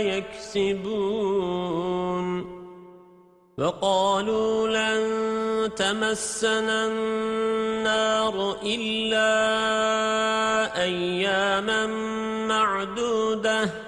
يَكْسِبُونَ. وَقَالُوا لَن تَمَسَّنَا النَّارُ إِلَّا أَيَّامًا مَّعْدُودَةً.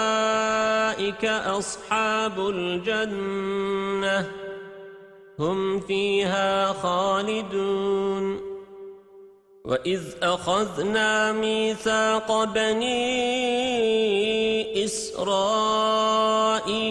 أَصْحَابُ الْجَنَّةِ. هُمْ فِيهَا خَالِدُونَ. وَإِذْ أَخَذْنَا مِيثَاقَ بَنِي إِسْرَائِيلَ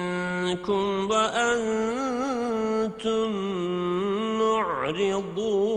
مِنْكُمْ وَأَنْتُمْ مُعْرِضُونَ.